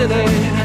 Today.